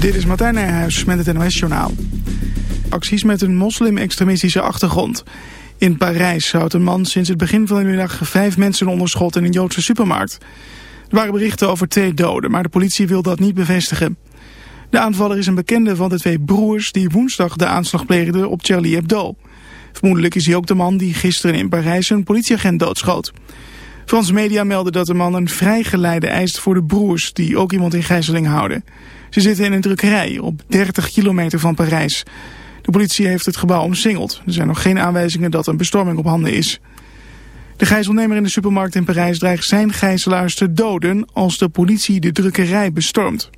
Dit is Martijn Nijhuis met het NOS-journaal. Acties met een moslim-extremistische achtergrond. In Parijs houdt een man sinds het begin van de middag vijf mensen onderschot in een Joodse supermarkt. Er waren berichten over twee doden, maar de politie wil dat niet bevestigen. De aanvaller is een bekende van de twee broers die woensdag de aanslag pleegden op Charlie Hebdo. Vermoedelijk is hij ook de man die gisteren in Parijs een politieagent doodschoot. Franse media melden dat de man een vrijgeleide eist voor de broers die ook iemand in gijzeling houden. Ze zitten in een drukkerij op 30 kilometer van Parijs. De politie heeft het gebouw omsingeld. Er zijn nog geen aanwijzingen dat een bestorming op handen is. De gijzelnemer in de supermarkt in Parijs dreigt zijn gijzelaars te doden als de politie de drukkerij bestormt.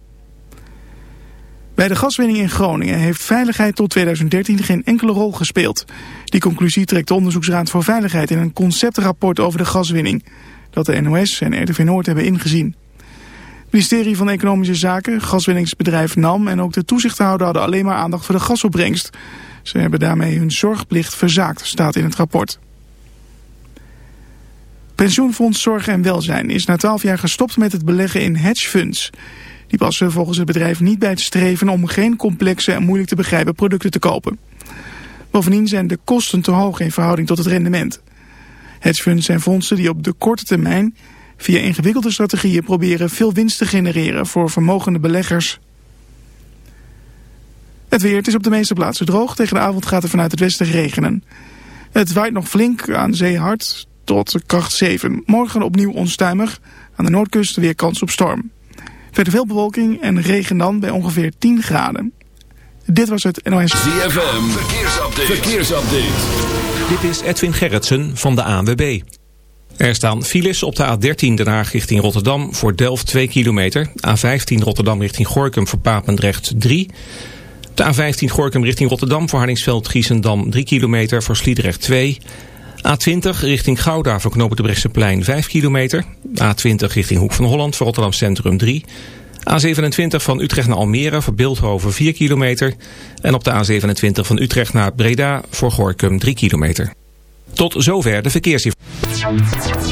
Bij de gaswinning in Groningen heeft veiligheid tot 2013 geen enkele rol gespeeld. Die conclusie trekt de Onderzoeksraad voor Veiligheid in een conceptrapport over de gaswinning. Dat de NOS en RTV Noord hebben ingezien. Het ministerie van Economische Zaken, gaswinningsbedrijf NAM en ook de toezichthouder hadden alleen maar aandacht voor de gasopbrengst. Ze hebben daarmee hun zorgplicht verzaakt, staat in het rapport. Pensioenfonds Zorg en Welzijn is na 12 jaar gestopt met het beleggen in hedgefunds. Die passen volgens het bedrijf niet bij het streven om geen complexe en moeilijk te begrijpen producten te kopen. Bovendien zijn de kosten te hoog in verhouding tot het rendement. Hedgefunds zijn fondsen die op de korte termijn via ingewikkelde strategieën proberen veel winst te genereren voor vermogende beleggers. Het weer, het is op de meeste plaatsen droog. Tegen de avond gaat er vanuit het westen regenen. Het waait nog flink aan zee hard tot kracht 7. Morgen opnieuw onstuimig. Aan de noordkust weer kans op storm. Verder veel bewolking en regen dan bij ongeveer 10 graden. Dit was het NOS. ZFM, verkeersupdate. verkeersupdate. Dit is Edwin Gerritsen van de ANWB. Er staan files op de A13 Den Haag richting Rotterdam voor Delft 2 kilometer. A15 Rotterdam richting Gorkum voor Papendrecht 3. De A15 Gorkum richting Rotterdam voor Hardingsveld Giesendam 3 kilometer voor Sliedrecht 2. A20 richting Gouda voor Knopen de Brechtseplein 5 kilometer. A20 richting Hoek van Holland voor Rotterdam Centrum 3. A27 van Utrecht naar Almere voor Beeldhoven 4 kilometer. En op de A27 van Utrecht naar Breda voor Gorkum 3 kilometer. Tot zover de verkeersinformatie.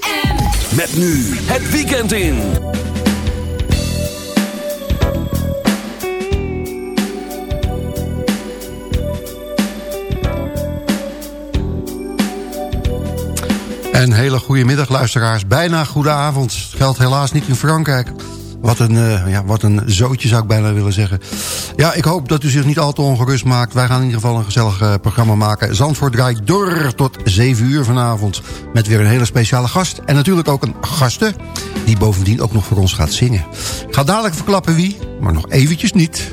Met nu het weekend in. Een hele goede middag luisteraars. Bijna goede avond. Geldt helaas niet in Frankrijk. Wat een, uh, ja, wat een zootje zou ik bijna willen zeggen. Ja, ik hoop dat u zich niet al te ongerust maakt. Wij gaan in ieder geval een gezellig uh, programma maken. Zandvoort draait door tot 7 uur vanavond. Met weer een hele speciale gast. En natuurlijk ook een gasten. Die bovendien ook nog voor ons gaat zingen. Ga dadelijk verklappen wie. Maar nog eventjes niet.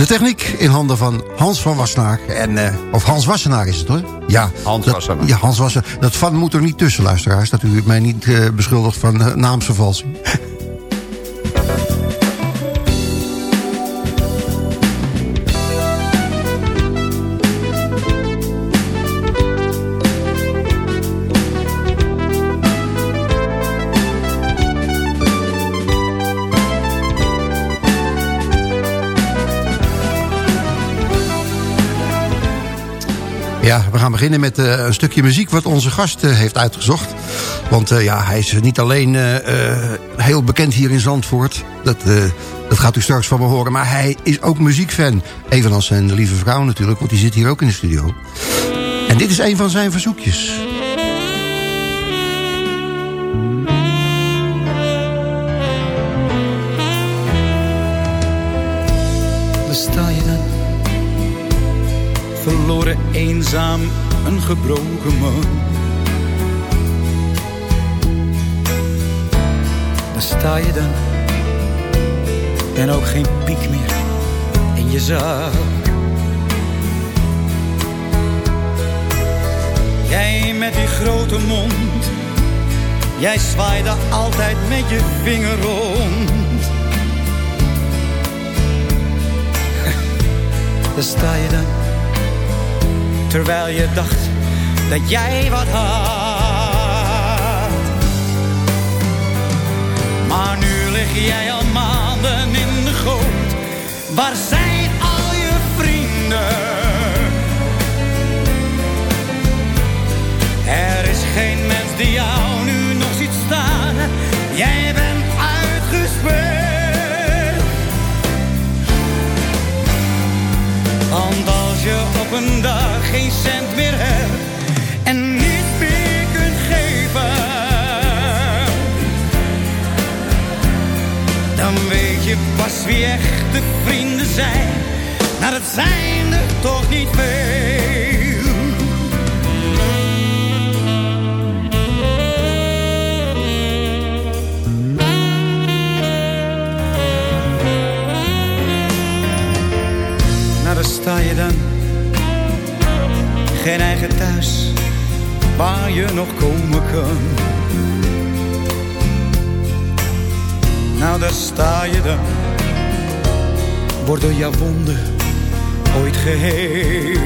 De techniek in handen van Hans van Wassenaar. En, uh, of Hans Wassenaar is het hoor. Ja, Hans dat, Wassenaar. Ja, Hans Wassenaar. Dat van moet er niet tussen, luisteraars. Dat u mij niet uh, beschuldigt van uh, naamsvervalsing. Ja, we gaan beginnen met uh, een stukje muziek wat onze gast uh, heeft uitgezocht. Want uh, ja, hij is niet alleen heel bekend hier in Zandvoort. Dat, dat gaat u straks van me horen. Maar hij is ook muziekfan. Evenals zijn lieve vrouw natuurlijk, want die zit hier ook in de studio. En dit is een van zijn verzoekjes. Verloren, eenzaam, een gebroken man. Daar sta je dan, en ook geen piek meer in je zak. Jij met die grote mond, jij zwaaide altijd met je vinger rond. Daar sta je dan terwijl je dacht dat jij wat had. Maar nu lig jij al maanden in de goot. Waar zijn al je vrienden? Er is geen mens die jou nu nog ziet staan. Jij bent uitgespeeld. Als je op een dag geen cent meer hebt en niet meer kunt geven, dan weet je pas wie echte vrienden zijn. Maar het zijn er toch niet veel. Sta je dan geen eigen thuis waar je nog komen kan. Nou, daar sta je dan, door jouw wonden ooit geheel.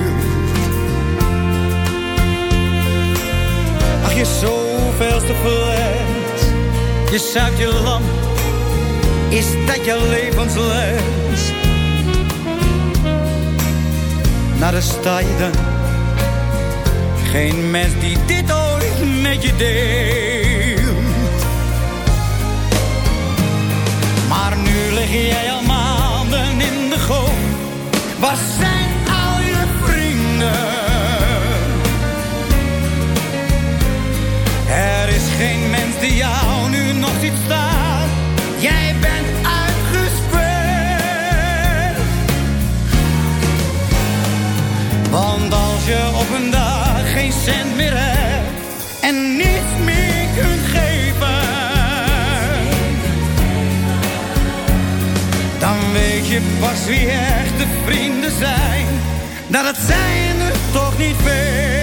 Ach, je zoveelste fles, je zuipt je lamp, is dat je levensles? Sta je dan geen mens die dit ooit met je deelt. Maar nu lig jij al maanden in de goot. Waar zijn al je vrienden? Er is geen mens die jou nu nog ziet staan. Als je op een dag geen cent meer hebt en niets meer kunt geven, dan weet je pas wie echte vrienden zijn. Dat het zijn er toch niet veel.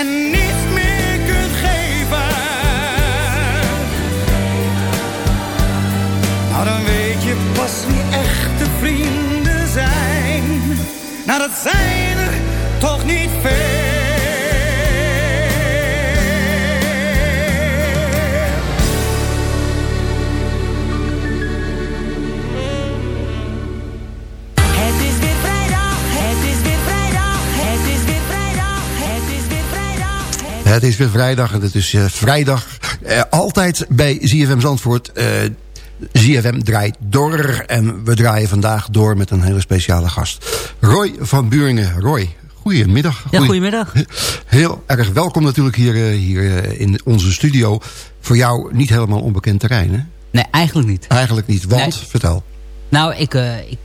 En niets meer kunt geven, nou dan weet je pas wie echte vrienden zijn. Nou dat zijn er toch niet veel. Het is weer vrijdag en het is uh, vrijdag. Uh, altijd bij ZFM Zandvoort. Uh, ZFM draait door en we draaien vandaag door met een hele speciale gast. Roy van Buringen. Roy, goedemiddag. Ja, goedemiddag. Heel erg welkom natuurlijk hier, eh, hier eh, in onze studio. Voor jou niet helemaal onbekend terrein, hè? Nee, eigenlijk niet. Eigenlijk niet, want, Nee. vertel. Nou, ik, eh, ik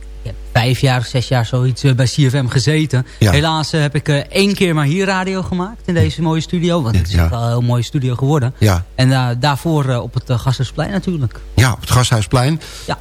vijf jaar, zes jaar zoiets eh, bij CFM gezeten. Ja. Helaas eh, heb ik eh, één keer maar hier radio gemaakt in deze mooie studio. Want het is Ja. wel een heel mooie studio geworden. Ja, En daarvoor op het Gasthuisplein natuurlijk. ja op het Gasthuisplein. Ja.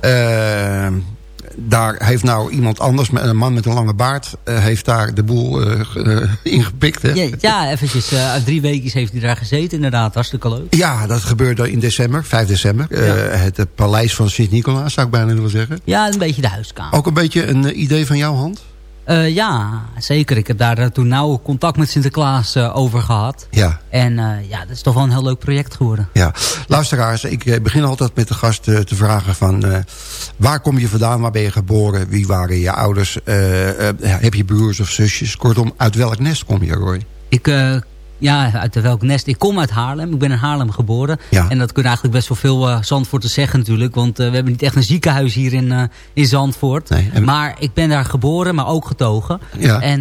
Eh, daar heeft nou iemand anders, een man met een lange baard... eh, heeft daar de boel eh, ge- eh, ingepikt, hè? Ja, ja eventjes. eh, drie weken heeft hij daar gezeten inderdaad. Hartstikke leuk. Ja, dat gebeurde in december, 5 december. Eh, het eh, paleis van Sint-Nicolaas, zou ik bijna willen zeggen. Ja, een beetje de huiskamer. Ook een beetje een eh, idee van jouw hand? Eh, ja, zeker. Ik heb daar eh, toen nauw contact met Sinterklaas eh, over gehad. Ja, En ja, dat is toch wel een heel leuk project geworden. ja. Luisteraars, ik begin altijd met de gast te vragen van... waar kom je vandaan, waar ben je geboren, wie waren je ouders... heb je broers of zusjes? Kortom, uit welk nest kom je, Roy? Ik, ja, uit welk nest? Ik kom uit Haarlem. Ik ben in Haarlem geboren. Ja. En dat kunnen eigenlijk best wel veel uh, Zandvoorters zeggen natuurlijk. Want uh, we hebben niet echt een ziekenhuis hier in, uh, in Zandvoort. Nee, en- Maar ik ben daar geboren, maar ook getogen. Ja. En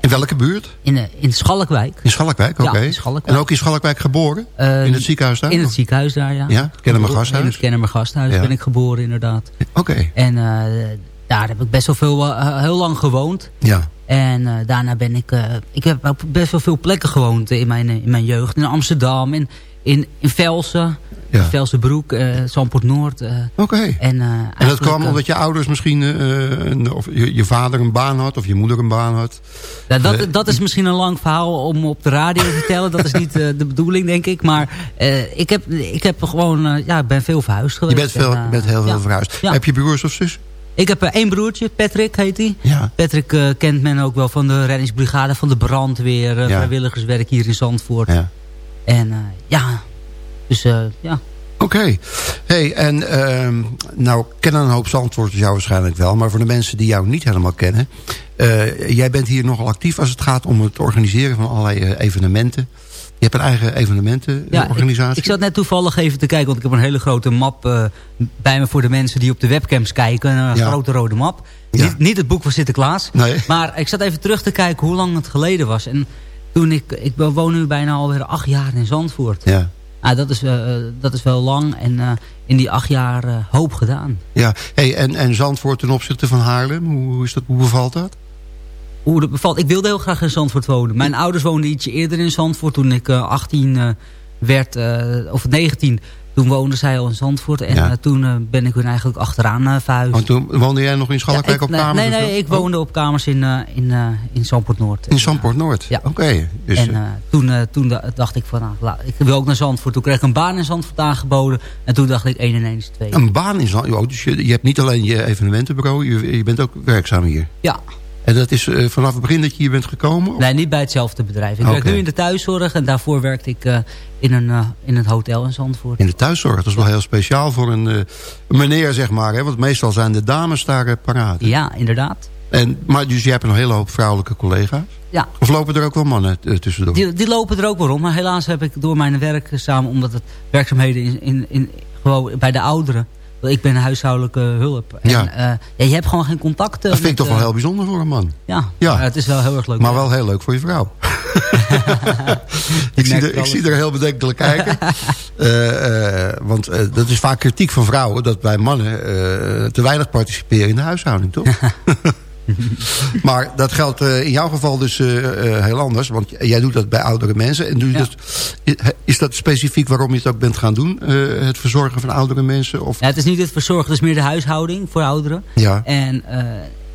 In welke buurt? in, in Schalkwijk. In Schalkwijk, oké. En ook in Schalkwijk geboren? Uh, in het ziekenhuis daar? In het ziekenhuis daar, ja. Ja, Kennemer Gasthuis? In het Kennemer Gasthuis Ja. ben ik geboren inderdaad. Oké, En uh, daar heb ik best wel veel, uh, heel lang gewoond. ja. En uh, daarna ben ik... Uh, ik heb op best wel veel plekken gewoond in mijn, in mijn jeugd. In Amsterdam, in, in, in Velsen, Ja. Velsenbroek, uh, Zandpoort Noord. Oké. en, En dat kwam omdat je ouders misschien... of je, je, vader een baan had of je moeder een baan had? Ja, dat, dat is misschien een lang verhaal om op de radio te vertellen. Dat is niet de bedoeling, denk ik. Maar ik, heb, ik heb gewoon... Ja, ben veel verhuisd geweest. Je bent, veel, en, bent heel veel ja. verhuisd. Heb je broers of zus? Ik heb één broertje, Patrick heet hij. Ja. Patrick uh, kent men ook wel van de reddingsbrigade, van de brandweer, uh, Ja. vrijwilligerswerk hier in Zandvoort. Ja. En uh, ja, dus ja. Oké. Okay. Hey, en uh, nou kennen een hoop Zandvoorters jou waarschijnlijk wel. Maar voor de mensen die jou niet helemaal kennen. Jij bent hier nogal actief als het gaat om het organiseren van allerlei evenementen. Je hebt een eigen evenementenorganisatie. Ja, ik, ik zat net toevallig even te kijken. Want ik heb een hele grote map uh, bij me voor de mensen die op de webcams kijken. Een Ja. grote rode map. Ja. Niet, niet het boek van Sinterklaas. Nee. Maar ik zat even terug te kijken hoe lang het geleden was. En toen ik, ik woon nu bijna alweer acht jaar in Zandvoort. Ja. Ah, dat, is, uh, dat is wel lang en uh, in die acht jaar hoop gedaan. Ja, hey, en, en Zandvoort ten opzichte van Haarlem, hoe, hoe, is dat, hoe bevalt dat? Hoe dat bevalt? Ik wilde heel graag in Zandvoort wonen. Mijn ouders woonden ietsje eerder in Zandvoort. Toen ik 18 werd, eh, of 19, toen woonden zij al in Zandvoort. En Ja. toen ben ik hun eigenlijk achteraan verhuisd. Want toen woonde jij nog in Schalkwijk Ja, op ik- nee, kamers? Nee, of nee, ik woonde op kamers in, in, in Zandpoort Noord. In Zandpoort Noord? Ja. Oké. Dus, en uh, toen, uh, toen dacht ik van, nou, laat- ik wil ook naar Zandvoort. Toen kreeg ik een baan in Zandvoort aangeboden. En toen dacht ik 1 en 1 is 2. een baan in Zandvoort? Dus je, je hebt niet alleen je evenementenbureau, je, je bent ook werkzaam hier. Ja, En dat is uh, vanaf het begin dat je hier bent gekomen? Of? nee, niet bij hetzelfde bedrijf. Ik werk nu in de thuiszorg. En daarvoor werkte ik uh, in, een, uh, in een hotel in Zandvoort. In de thuiszorg, dat is wel heel speciaal voor een, meneer, zeg maar. Hè? Want meestal zijn de dames daar paraat. Ja, inderdaad. En, maar dus je hebt een hele hoop vrouwelijke collega's? Ja, Of lopen er ook wel mannen tussendoor? die, die lopen er ook wel rond. Maar helaas heb ik door mijn werk samen, omdat het werkzaamheden in, in, in, gewoon bij de ouderen. Ik ben huishoudelijke hulp. En, Ja. ja. ja, je hebt gewoon geen contacten. dat vind ik toch wel eh, heel bijzonder voor een man. Ja, Ja. het is wel heel erg leuk. Maar wel heel leuk voor je vrouw. ik, zie er, ik zie er heel bedenkelijk kijken. Eh, eh, want eh, dat is vaak kritiek van vrouwen... dat wij mannen eh, te weinig participeren in de huishouding, toch? maar dat geldt eh, in jouw geval dus eh, eh, heel anders. Want jij doet dat bij oudere mensen. En doe je Ja. dat, is dat specifiek waarom je het ook bent gaan doen? het verzorgen van oudere mensen? Of, Ja, het is niet het verzorgen, het is meer de huishouding voor ouderen. ja, En eh,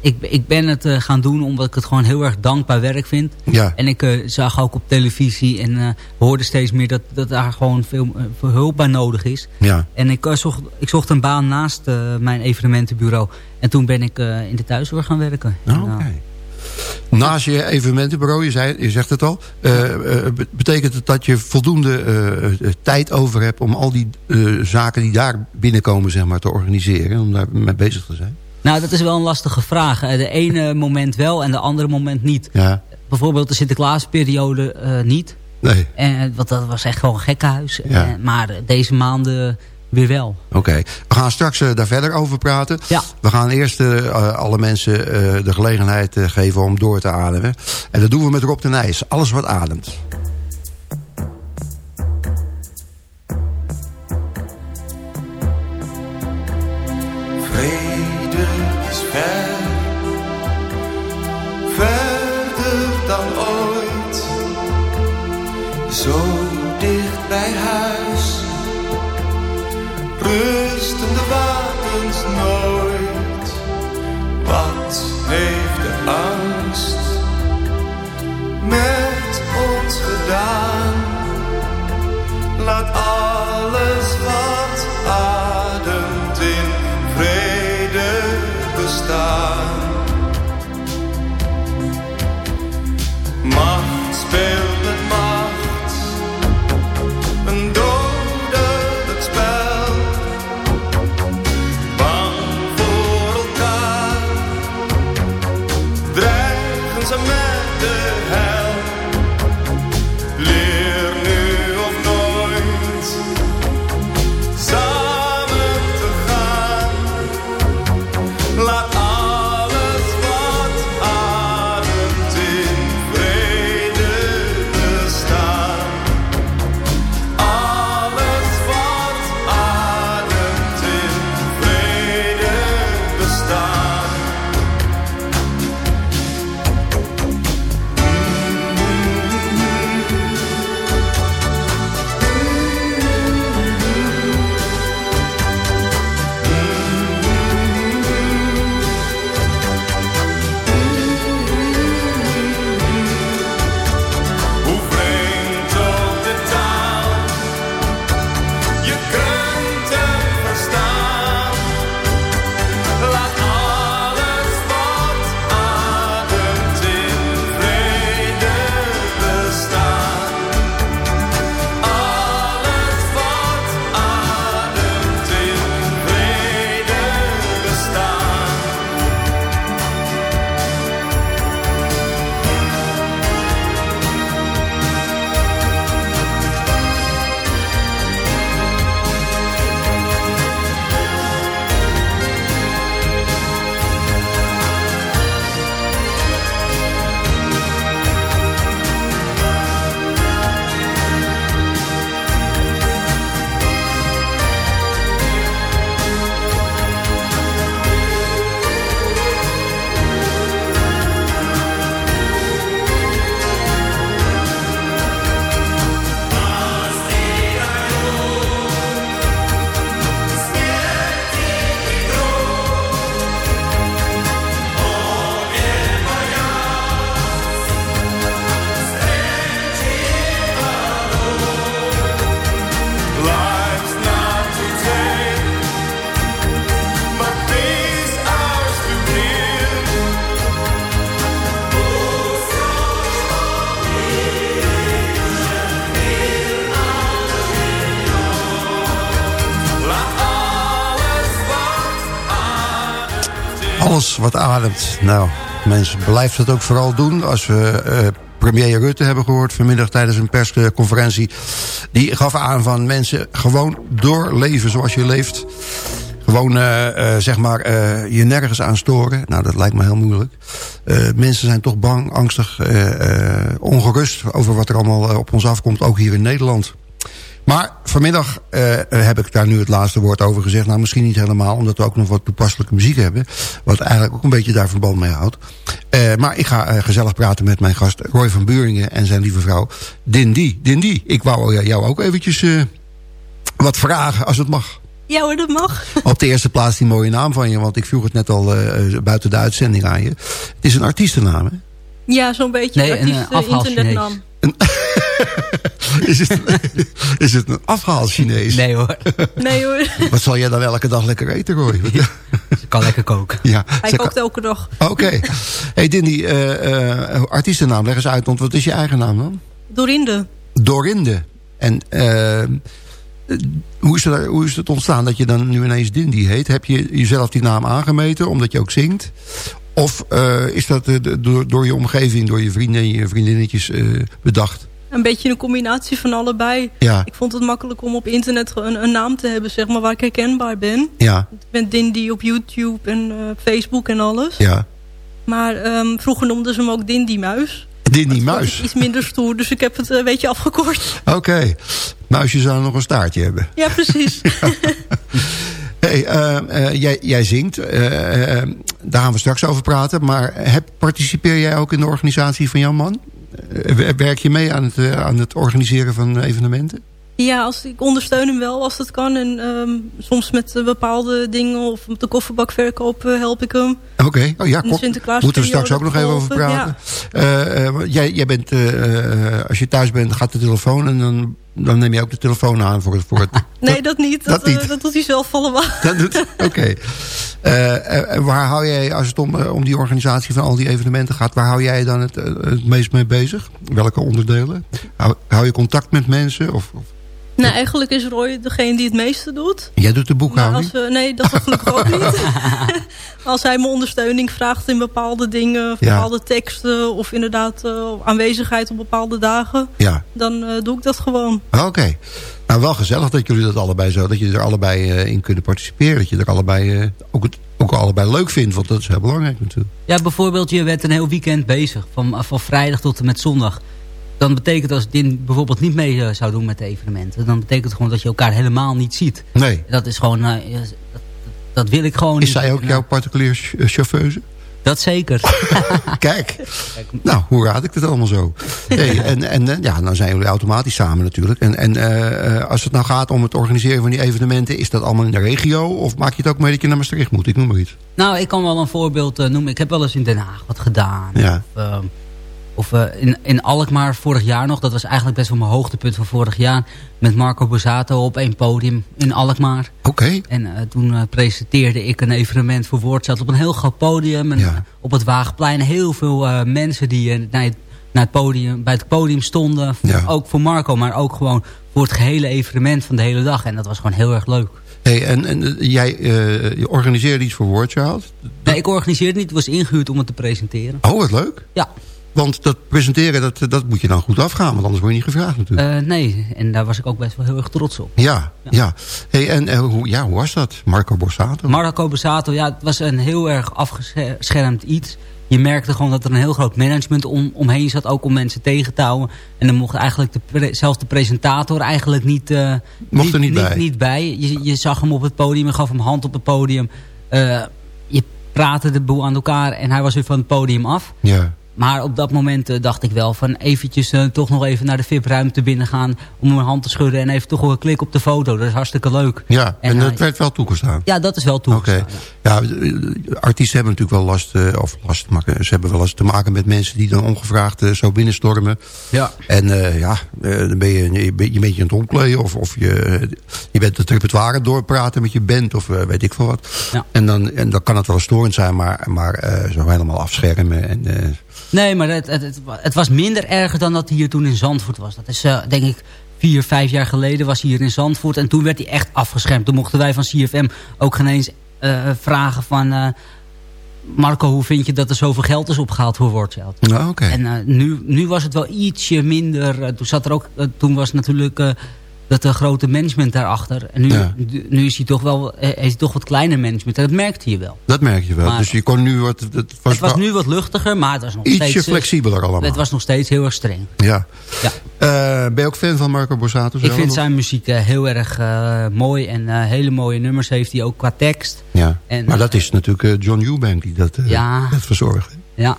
ik, ik ben het eh, gaan doen omdat ik het gewoon heel erg dankbaar werk vind. ja, En ik eh, zag ook op televisie en eh, hoorde steeds meer dat, dat daar gewoon veel, veel hulp bij nodig is. ja. En ik, zocht, ik zocht een baan naast mijn evenementenbureau. En toen ben ik in de thuiszorg gaan werken. Nou, En, oké. eh, Naast je evenementenbureau, je, zei, je zegt het al... be- betekent het dat je voldoende tijd over hebt... om al die zaken die daar binnenkomen zeg maar, te organiseren... om daar mee bezig te zijn? Nou, dat is wel een lastige vraag. Eh, De ene moment wel en de andere moment niet. Ja, Bijvoorbeeld de Sinterklaasperiode eh niet. nee. En, want dat was echt gewoon een gekkenhuis. Ja. En, maar deze maanden weer wel. Oké, we gaan straks eh, daar verder over praten. Ja. We gaan eerst eh, alle mensen eh, de gelegenheid eh, geven om door te ademen. En dat doen we met Rob de Nijs. Alles wat ademt. Wat ademt. Nou, mensen, blijft het ook vooral doen. Als we eh, premier Rutte hebben gehoord vanmiddag tijdens een persconferentie. Die gaf aan van mensen gewoon doorleven zoals je leeft. Gewoon, eh, eh, zeg maar, je nergens aan storen. Nou, dat lijkt me heel moeilijk. Mensen zijn toch bang, angstig, ongerust over wat er allemaal op ons afkomt. Ook hier in Nederland. Maar vanmiddag eh, heb ik daar nu het laatste woord over gezegd. Nou, misschien niet helemaal, omdat we ook nog wat toepasselijke muziek hebben. Wat eigenlijk ook een beetje daar verband mee houdt. Eh, maar ik ga eh, gezellig praten met mijn gast Roy van Buringen en zijn lieve vrouw Dindy. Dindy, ik wou jou ook eventjes eh, wat vragen, als het mag. Ja hoor, dat mag. Op de eerste plaats die mooie naam van je, want ik vroeg het net al eh, buiten de uitzending aan je. Het is een artiestennaam, hè? Ja, zo'n beetje Nee, een, artiest, afhaal internetnaam. Is het, is het een afgehaald Chinees? Nee hoor, Nee hoor, Wat zal jij dan elke dag lekker eten, Roy? ze kan lekker koken. ja, hij kookt elke dag. Oké. Hey Dindy, eh, eh, artiestennaam, leg eens uit, want wat is je eigen naam dan? Dorinde. Dorinde. En eh, hoe, is het, hoe is het ontstaan dat je dan nu ineens Dindy heet? Heb je jezelf die naam aangemeten, omdat je ook zingt? Of eh, is dat eh, door, door je omgeving, door je vrienden en je vriendinnetjes eh, bedacht? Een beetje een combinatie van allebei. Ja. Ik vond het makkelijk om op internet een, een naam te hebben, zeg maar, waar ik herkenbaar ben. Ja, Ik ben Dindy op YouTube en Facebook en alles. ja. Maar ehm, vroeger noemden ze hem ook Dindy Muis. Dindy Muis. is Iets minder stoer, dus ik heb het een beetje afgekort. Oké. Muisje zou nog een staartje hebben. Ja, precies. Hey, eh, eh, jij, jij zingt. eh, daar gaan we straks over praten. Maar heb, participeer jij ook in de organisatie van Jan Man? Werk je mee aan het, aan het organiseren van evenementen? Ja, als, ik ondersteun hem wel als dat kan. En ehm, soms met bepaalde dingen of met de kofferbakverkoop help ik hem. Oké, oh ja. Sinterklaasperiode Moeten we straks ook nog even over praten. Eh, jij, jij bent, als je thuis bent, gaat de telefoon en dan, dan neem je ook de telefoon aan voor het... Voor het Nee, dat niet. dat Dat, eh, niet. dat doet hij zelf allemaal. dat doet, oké. Eh, en waar hou jij, als het om, eh, om die organisatie van al die evenementen gaat, waar hou jij dan het, eh, het meest mee bezig? Welke onderdelen? Hou, hou je contact met mensen? Of, of- Nou, eigenlijk is Roy degene die het meeste doet. jij doet de boekhouding? als, we- nee, dat gelukkig ook niet. als hij me ondersteuning vraagt in bepaalde dingen, of Ja. bepaalde teksten... of inderdaad eh, aanwezigheid op bepaalde dagen... Ja, dan eh, doe ik dat gewoon. oké. Nou, wel gezellig dat jullie dat allebei zo, dat je er allebei eh, in kunnen participeren. Dat je er allebei, eh, ook, het, ook allebei leuk vindt, want dat is heel belangrijk natuurlijk. Ja, bijvoorbeeld je bent een heel weekend bezig. Van, van vrijdag tot en met zondag. Dan betekent als Din bijvoorbeeld niet mee eh, zou doen met de evenementen. Dan betekent het gewoon dat je elkaar helemaal niet ziet. Nee. Dat is gewoon... eh, ja, dat, dat wil ik gewoon Is niet. zij ook jouw eh, particulier eh, chauffeuse? Dat zeker. Kijk. Nou, hoe raad ik het allemaal zo? Hey, en en eh, ja, dan zijn jullie automatisch samen natuurlijk. En, en eh, eh, als het nou gaat om het organiseren van die evenementen... is dat allemaal in de regio? Of maak je het ook mee dat je naar Maastricht moet? Ik noem maar iets. Nou, ik kan wel een voorbeeld eh, noemen. Ik heb wel eens in Den Haag wat gedaan. Ja. Of, eh, of eh, in, in Alkmaar vorig jaar nog. Dat was eigenlijk best wel mijn hoogtepunt van vorig jaar. Met Marco Borsato op één podium in Alkmaar. Oké. En eh, toen eh, presenteerde ik een evenement voor Woordzat op een heel groot podium. En Ja. op het Wagenplein heel veel mensen die naar, het, naar het podium, bij het podium stonden. Ja. Ook voor Marco, maar ook gewoon voor het gehele evenement van de hele dag. En dat was gewoon heel erg leuk. Hey, en, en jij je organiseerde iets voor Wordchild? Nee, ik organiseerde het niet. Ik was ingehuurd om het te presenteren. Oh, wat leuk. Ja. Want dat presenteren, dat, dat moet je dan goed afgaan. Want anders word je niet gevraagd natuurlijk. Eh, nee, en daar was ik ook best wel heel erg trots op. ja, ja. Hey, en eh, hoe, ja, hoe was dat? Marco Borsato? Marco Borsato, ja, het was een heel erg afgeschermd iets. Je merkte gewoon dat er een heel groot management om, omheen zat, ook om mensen tegen te houden. En dan mocht eigenlijk de zelfs de presentator eigenlijk niet, Mocht er niet bij. Niet bij. Je, je zag hem op het podium, je gaf hem hand op het podium. Je praatte de boel aan elkaar en hij was weer van het podium af. ja. Maar op dat moment eh, dacht ik wel van eventjes eh, toch nog even naar de VIP-ruimte binnen gaan. Om mijn hand te schudden en even toch wel een klik op de foto. Dat is hartstikke leuk. Ja, en, En dat werd wel toegestaan. Ja, dat is wel Oké. toegestaan. Ja, eh, artiesten hebben natuurlijk wel last, eh, of last, maar ze hebben wel eens te maken met mensen die dan ongevraagd eh, zo binnenstormen. Ja. En eh, ja, dan ben je, je, ben- je bent je aan het omkleden of, of je, je bent het repertoire doorpraten met je band of weet ik veel wat. Ja. En, dan, en dan kan het wel storend zijn, maar, maar eh, zo helemaal afschermen. En, Nee, maar het, het, het, was minder erger dan dat hier toen in Zandvoort was. Dat is denk ik vier, vijf jaar geleden was hij hier in Zandvoort. En toen werd hij echt afgeschermd. Toen mochten wij van CFM ook geen eens vragen van... eh, Marco, hoe vind je dat er zoveel geld is opgehaald voor Wordchild? nou, oké. En eh, nu, nu was het wel ietsje minder. eh, toen, zat er ook, eh, toen was natuurlijk eh, dat de grote management daarachter. En nu, Ja. nu is hij toch wel eh, heeft hij toch wat kleiner management. En dat merkte je wel. Dat merk je wel. Maar- dus je kon nu wat... Het was, het was wel nu wat luchtiger, maar het was nog ietsje steeds... eh, flexibeler allemaal. Het was nog steeds heel erg streng. Ja. Ja. Eh, ben je ook fan van Marco Borsato Ik vind zijn muziek heel erg mooi en hele mooie nummers heeft hij ook qua tekst. Ja, En, maar dat is natuurlijk John Eubank die dat, Ja. dat verzorgt. Ja,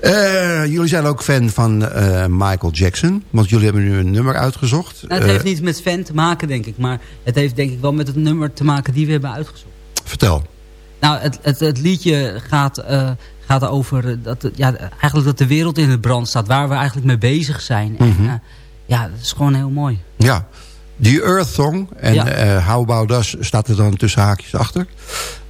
Eh, jullie zijn ook fan van eh, Michael Jackson. Want jullie hebben nu een nummer uitgezocht. Nou, het Eh, heeft niet met fan te maken denk ik, maar het heeft denk ik wel met het nummer te maken die we hebben uitgezocht. Vertel. Nou, het, het, het liedje gaat, eh, gaat over eh, dat, ja, eigenlijk dat de wereld in de brand staat, waar we eigenlijk mee bezig zijn. Mhm. En, eh, ja, dat is gewoon heel mooi. Ja, die Earth Song en Ja. eh, How About Us staat er dan tussen haakjes achter.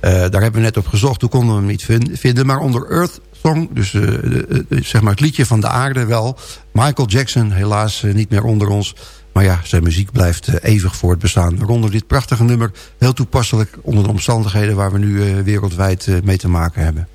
Eh, daar hebben we net op gezocht, toen konden we hem niet vin- vinden. Maar onder Earth Song, dus eh, de- zeg maar het liedje van de aarde wel. Michael Jackson helaas niet meer onder ons. Maar ja, zijn muziek blijft eeuwig voortbestaan. Waaronder dit prachtige nummer, heel toepasselijk onder de omstandigheden... waar we nu wereldwijd mee te maken hebben.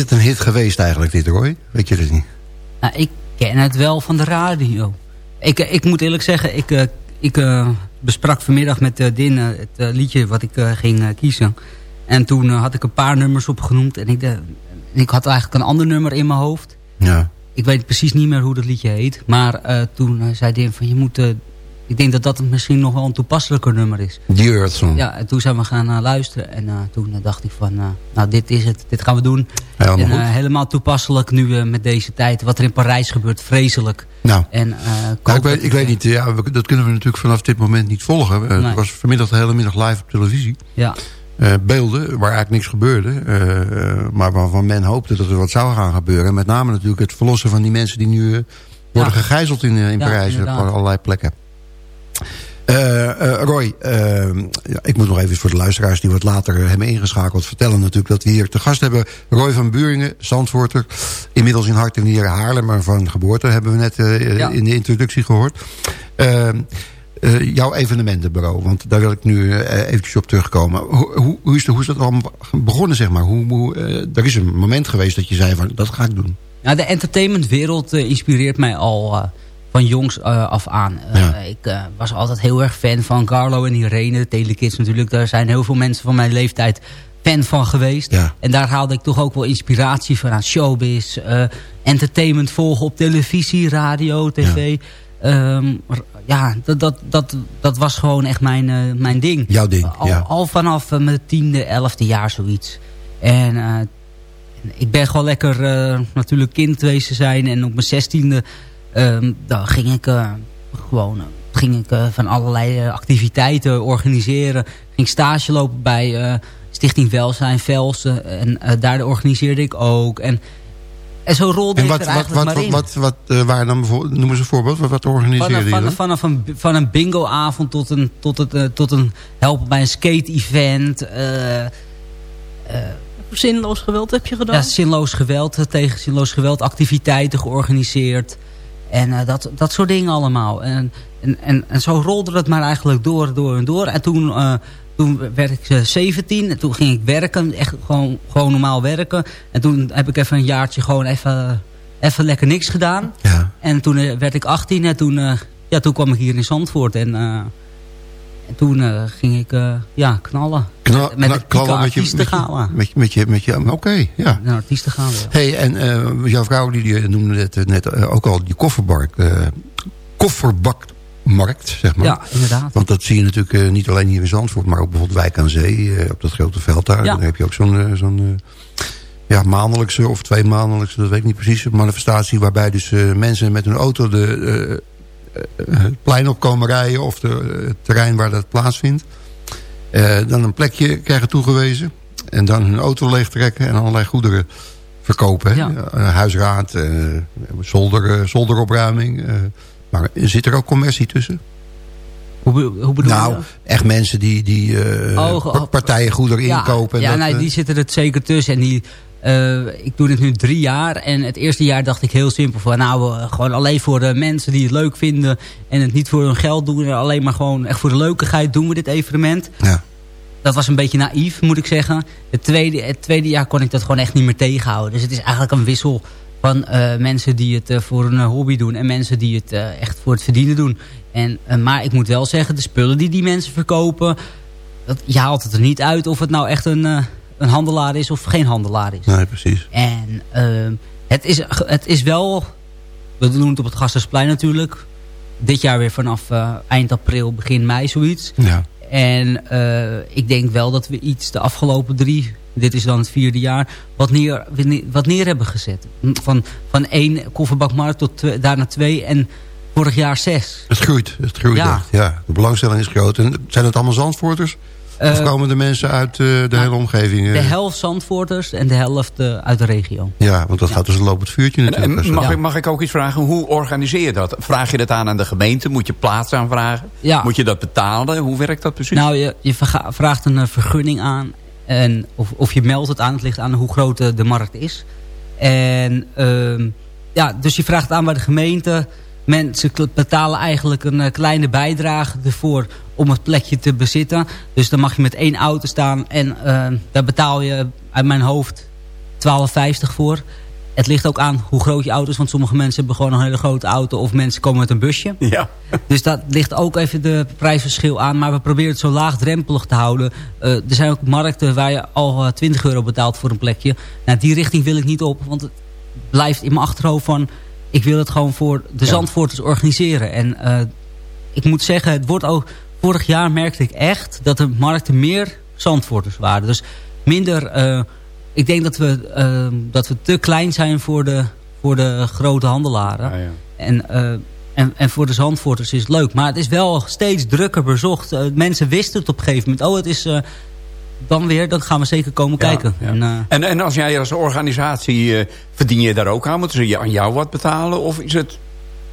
Het een hit geweest eigenlijk, dit Roy? Weet je dat niet? Nou, ik ken het wel van de radio. Ik, eh, ik moet eerlijk zeggen, ik, eh, ik eh, besprak vanmiddag met uh, Din het liedje wat ik ging kiezen. En toen had ik een paar nummers opgenoemd. En ik, ik had eigenlijk een ander nummer in mijn hoofd. Ja. Ik weet precies niet meer hoe dat liedje heet. Maar toen zei Din van je moet... ik denk dat dat misschien nog wel een toepasselijker nummer is. The Earth Song. Ja, en toen zijn we gaan eh, luisteren. En eh, toen eh, dacht ik van, nou dit is het, dit gaan we doen. Helemaal en, helemaal toepasselijk nu met deze tijd. Wat er in Parijs gebeurt, vreselijk. Nou, En, nou, ik, weet, ik weet niet, ja, we- dat kunnen we natuurlijk vanaf dit moment niet volgen. Nee. Het was vanmiddag de hele middag live op televisie. Ja, beelden waar eigenlijk niks gebeurde. maar waarvan men hoopte dat er wat zou gaan gebeuren. Met name natuurlijk het verlossen van die mensen die nu worden Ja. gegijzeld in, in Ja, Parijs. Op allerlei plekken. Eh, eh, Roy, eh, ja, ik moet nog even voor de luisteraars die wat later hebben ingeschakeld vertellen natuurlijk dat we hier te gast hebben Roy van Buringen, Zandvoorter. Inmiddels in hart en nieren Haarlemmer van geboorte hebben we net eh, Ja. in de introductictie gehoord. Eh, eh, jouw evenementenbureau, want daar wil ik nu eh, eventjes op terugkomen. Hoe, hoe, hoe, is, de, hoe is dat allemaal begonnen, zeg maar? Hoe, eh, er is een moment geweest dat je zei van, dat ga ik doen. Nou, de entertainmentwereld eh, inspireert mij al eh, van jongs eh, af aan. Eh, Ja. Ik eh, was altijd heel erg fan van Carlo en Irene, de Telekids natuurlijk. Daar zijn heel veel mensen van mijn leeftijd fan van geweest. Ja. En daar haalde ik toch ook wel inspiratie van aan showbiz. entertainment volgen op televisie, radio, tv. Ehm, r- ja, dat, dat, dat, dat was gewoon echt mijn, mijn ding. Jouw ding, Al, ja. al vanaf mijn tiende, elfde jaar zoiets. En ik ben gewoon lekker natuurlijk kind geweest te zijn. En op mijn zestiende ehm dan ging ik eh, gewoon eh, ging ik, eh, van allerlei activiteiten organiseren. Ging stage lopen bij eh, Stichting Welzijn Velsen. En daar organiseerde ik ook. En, en zo rolde En ik wat, er wat, eigenlijk wat, maar in. wat, wat, wat eh, waren dan bijvoorbeeld, noem eens een voorbeeld, wat, wat organiseerde Vanaf, je dan? vanaf een, van een bingoavond tot een, tot, het, tot een helpen bij een skate-event. eh, eh, Zinloos geweld heb je gedaan. ja, zinloos geweld, tegen zinloos geweld, activiteiten georganiseerd. En eh, dat, dat soort dingen allemaal. En, en, en, en zo rolde het maar eigenlijk door, door en door. En toen, eh, toen werd ik eh, 17 en toen ging ik werken, echt gewoon, gewoon normaal werken. En toen heb ik even een jaartje gewoon even, even lekker niks gedaan. Ja. En toen eh, werd ik 18 en toen, eh, ja, toen kwam ik hier in Zandvoort. En, eh, en toen eh, ging ik eh, ja, knallen. Knal- met met het knallen Kika met je-. Met je, met je, met je, oké, ja. Een artiestengala, ja. hey, en eh, jouw vrouw die, die noemde net, eh, net ook al die kofferbark, eh, kofferbakmarkt, zeg maar. Ja, inderdaad. Want dat zie je natuurlijk niet alleen hier in Zandvoort, maar ook bijvoorbeeld Wijk aan Zee, op dat grote veld daar. Ja. Daar heb je ook zo'n zo'n ja, maandelijkse of twee maandelijkse, dat weet ik niet precies, manifestatie waarbij dus mensen met hun auto de, het plein op komen rijden of de, het terrein waar dat plaatsvindt. Eh, dan een plekje krijgen toegewezen. En dan hun auto leegtrekken en allerlei goederen verkopen. Ja. Eh, huisraad, eh, zolder, eh, zolderopruiming. eh. maar zit er ook commercie tussen? Hoe, hoe bedoel nou, je? echt mensen die, die eh, Oh, pa- partijen goederen Ja, inkopen. en Ja, dat, nee, eh, die zitten er zeker tussen. En die, eh, ik doe dit nu drie jaar. En het eerste jaar dacht ik heel simpel van... nou, eh, gewoon alleen voor de mensen die het leuk vinden... en het niet voor hun geld doen. en Alleen maar gewoon echt voor de leukigheid doen we dit evenement. Ja. Dat was een beetje naïef, moet ik zeggen. Het tweede, het tweede jaar kon ik dat gewoon echt niet meer tegenhouden. Dus het is eigenlijk een wissel van eh, mensen die het voor een hobby doen... en mensen die het echt voor het verdienen doen. En, maar ik moet wel zeggen, de spullen die die mensen verkopen... Dat, je haalt het er niet uit of het nou echt een, een handelaar is of geen handelaar is. Nee, precies. En ehm, het, is, het is wel... We doen het op het Gastersplein natuurlijk. Dit jaar weer vanaf eh, eind april, begin mei zoiets. Ja. En eh, ik denk wel dat we iets de afgelopen drie... Dit is dan het vierde jaar. Wat neer, wat neer hebben gezet. Van, van één kofferbakmarkt tot twee, daarna twee. En vorig jaar zes. Het groeit, het groeit Ja. echt. Ja, de belangstelling is groot. En zijn het allemaal Zandvoorters? Of Eh, komen de mensen uit eh, de hele omgeving? eh? De helft Zandvoorters en de helft uit de regio. ja, want dat gaat dus een lopend vuurtje natuurlijk. en mag, Ja. ik, mag ik ook iets vragen? Hoe organiseer je dat? Vraag je dat aan aan de gemeente? Moet je plaats aanvragen? Ja. Moet je dat betalen? Hoe werkt dat precies? Nou, je, je vraagt een vergunning aan. En of, of je meldt het aan. Het ligt aan hoe groot de markt is. En ehm, ja, dus je vraagt het aan bij de gemeente. Mensen betalen eigenlijk een eh, kleine bijdrage ervoor om het plekje te bezitten. Dus dan mag je met één auto staan. En eh, daar betaal je uit mijn hoofd 12,50 voor. Het ligt ook aan hoe groot je auto is. Want sommige mensen hebben gewoon een hele grote auto. Of mensen komen met een busje. Ja. Dus dat ligt ook even de prijsverschil aan. Maar we proberen het zo laagdrempelig te houden. Eh, er zijn ook markten waar je al eh, 20 euro betaalt voor een plekje. Nou, die richting wil ik niet op. Want het blijft in mijn achterhoofd van... Ik wil het gewoon voor de Ja. Zandvoorters organiseren. En eh, ik moet zeggen, het wordt ook... Vorig jaar merkte ik echt dat de markten meer Zandvoorters waren. Dus minder... eh, ik denk dat we, eh, dat we te klein zijn voor de, voor de grote handelaren. Ja, ja. En, en, en voor de Zandvoorters is het leuk. Maar het is wel steeds drukker bezocht. Mensen wisten het op een gegeven moment. Oh, het is dan weer. Dan gaan we zeker komen Ja, kijken. ja. En, eh, En, en als jij als organisatie, eh, verdien je daar ook aan? Moeten ze je aan jou wat betalen? Of is het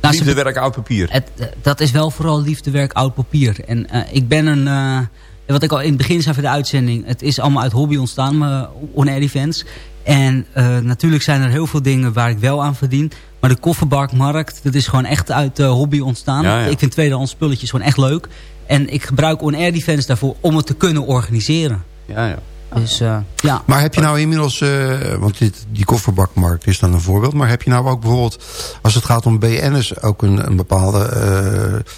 Nou, liefdewerk oud papier? het, eh, dat is wel vooral liefdewerk oud papier. En ik ben een... wat ik al in het begin zei van de uitzending. Het is allemaal uit hobby ontstaan, mijn on-air events. En natuurlijk zijn er heel veel dingen waar ik wel aan verdien. Maar de kofferbakmarkt, dat is gewoon echt uit hobby ontstaan. Ja. Ik vind tweedehands spulletjes gewoon echt leuk. En ik gebruik on-air events daarvoor om het te kunnen organiseren. Ja, ja. Dus eh, ja. Maar heb je nou inmiddels, eh, want dit, die kofferbakmarkt is dan een voorbeeld... maar heb je nou ook bijvoorbeeld, als het gaat om BN'ers... ook een, een bepaalde eh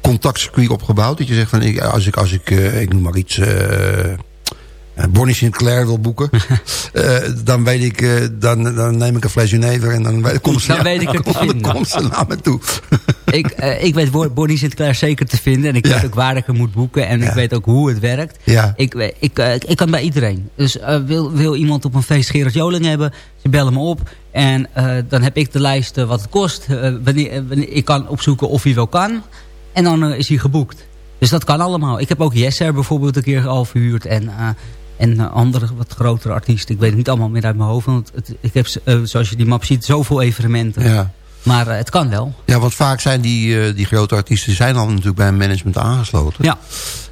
contactcircuit opgebouwd? Dat je zegt van, ik, als ik, als ik, eh, ik noem maar iets... eh, Bonnie Sinclair wil boeken, eh, dan weet ik, eh, dan, dan neem ik een fles Genever en dan weet, komt ze, Dan weet ik het dan vinden. komt ze naar me toe. ik, ik weet Bo- Bonnie Sinclair zeker te vinden. En ik Ja. weet ook waar ik hem moet boeken. En ik weet ook hoe het werkt. Ja. Ik, ik, ik kan bij iedereen. Dus wil, wil iemand op een feest Gerard Joling hebben. Ze bellen me op. En dan heb ik de lijst wat het kost. Wanneer, wanneer, ik kan opzoeken of hij wel kan. En dan is hij geboekt. Dus dat kan allemaal. Ik heb ook Jesser bijvoorbeeld een keer al verhuurd. En, en eh, andere wat grotere artiesten. Ik weet het niet allemaal meer uit mijn hoofd. Want het, ik heb, eh, zoals je die map ziet, zoveel evenementen. Ja. Maar eh, het kan wel. Ja, want vaak zijn die, eh, die grote artiesten zijn al natuurlijk bij een management aangesloten. Ja.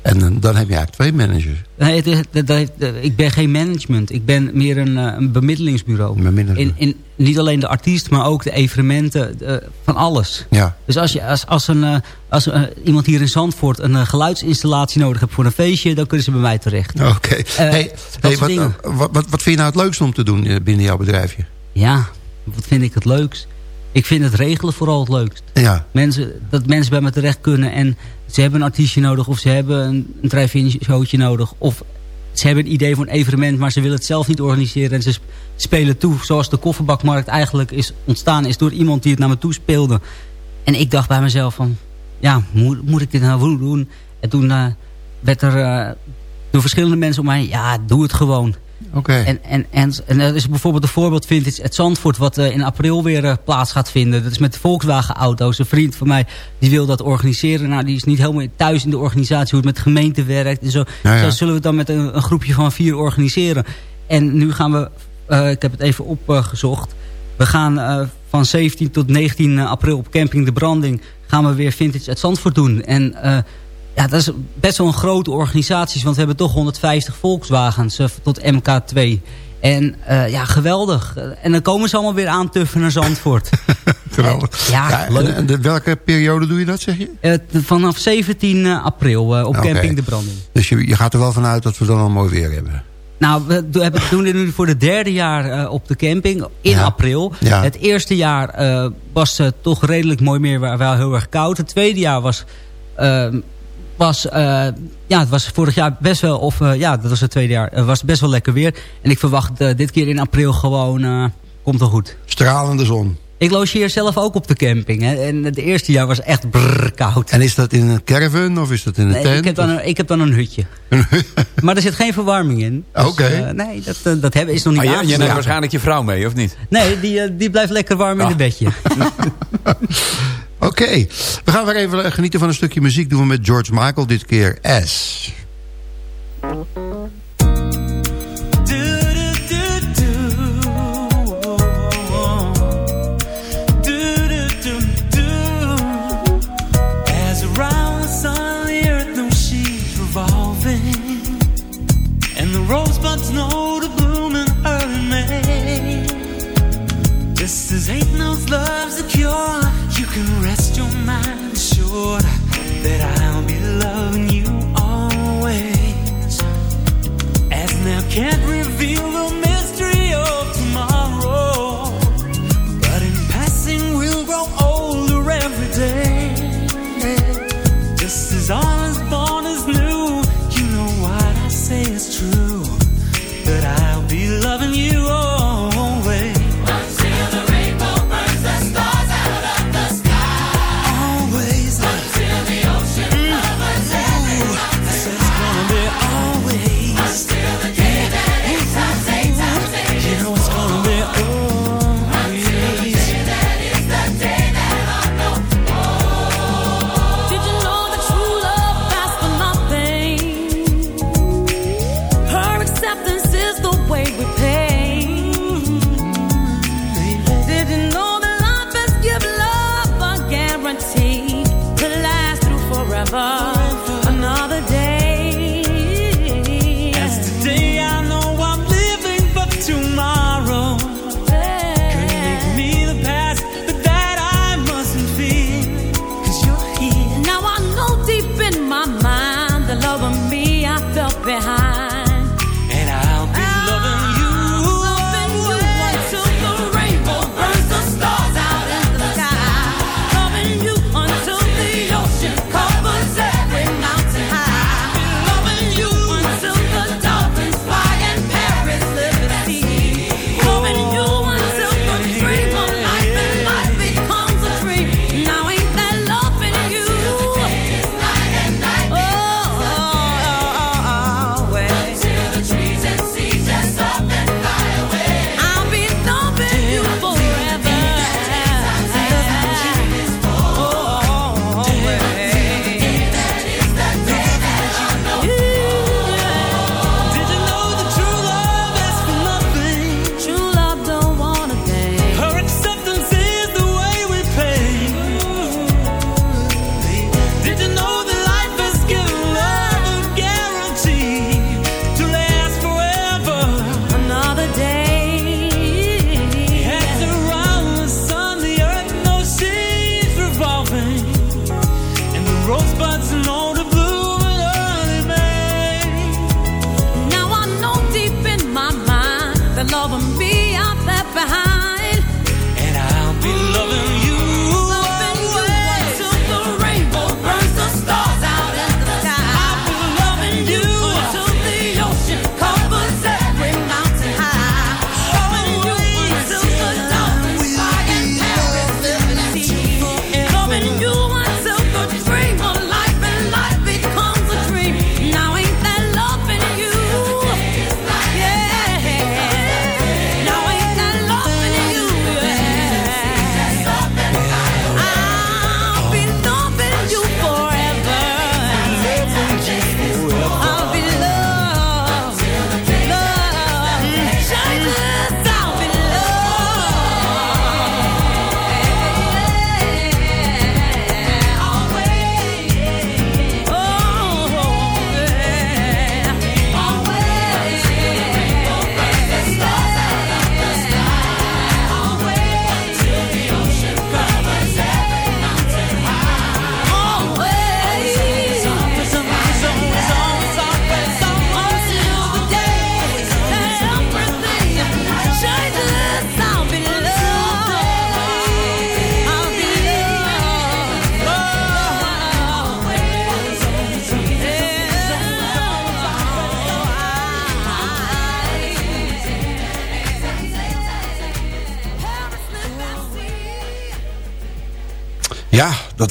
En eh, dan heb je eigenlijk twee managers. Nee, het ik ben geen management. Ik ben meer een, een bemiddelingsbureau. In, in, niet alleen de artiest, maar ook de evenementen, van alles. Ja. Dus als, je, als, als, een, als iemand hier in Zandvoort een geluidsinstallatie nodig heeft voor een feestje... dan kunnen ze bij mij terecht. Oké. hey, wat, wat, wat, wat vind je nou het leukste om te doen binnen jouw bedrijfje? Ja, wat vind ik het leukst? Ik vind het regelen vooral het leukst. Ja. Mensen, dat mensen bij me terecht kunnen en ze hebben een artiestje nodig... of ze hebben een, een drive-in nodig... of ze hebben een idee voor een evenement... maar ze willen het zelf niet organiseren en ze sp- spelen toe... zoals de kofferbakmarkt eigenlijk is ontstaan is... door iemand die het naar me toe speelde. En ik dacht bij mezelf van... ja, moet, moet ik dit nou doen? En toen eh, werd er eh, door verschillende mensen om mij... ja, doe het gewoon. Oké. En, en, en, en dat is bijvoorbeeld een voorbeeld Vintage het Zandvoort... wat eh, in april weer eh, plaats gaat vinden. Dat is met Volkswagen-auto's. Een vriend van mij die wil dat organiseren. Nou, die is niet helemaal thuis in de organisatie... hoe het met de gemeente werkt. En zo, Ja, ja. zo zullen we het dan met een, een groepje van vier organiseren. En nu gaan we... eh, ik heb het even opgezocht. we gaan van 17 tot 19 april op Camping de Branding... gaan we weer Vintage het Zandvoort doen. En... eh, ja, dat is best wel een grote organisatie, want we hebben toch 150 Volkswagens eh, tot MK2. En eh, ja, geweldig. Eh, En dan komen ze allemaal weer aantuffen naar Zandvoort. Geweldig. ja, leuk. en de, welke periode doe je dat, zeg je? Eh, vanaf 17 april eh, op. Camping de Branding. Dus je, je gaat er wel vanuit dat we dan al mooi weer hebben. Nou, we doen dit nu voor het derde jaar eh, op de camping in Ja. april. Ja. Het eerste jaar eh, was eh, toch redelijk mooi meer, maar wel heel erg koud. Het tweede jaar was... was, eh, ja, het was vorig jaar best wel, of eh, ja, dat was het tweede jaar, eh, was best wel lekker weer. En ik verwacht eh, dit keer in april gewoon, eh, komt wel goed. Stralende zon. Ik logeer zelf ook op de camping. Hè, en het eerste jaar was echt brrr koud. En is dat in een caravan of is dat in een Nee, tent? ik, heb dan een, ik heb dan een hutje. maar er zit geen verwarming in. Dus, Oké. nee, dat, dat hebben, is nog niet Maar je, je neemt waarschijnlijk je vrouw mee, of niet? Nee, die, die blijft lekker warm in het bedje. Oké, we gaan weer even genieten van een stukje muziek. Doen we met George Michael, dit keer S.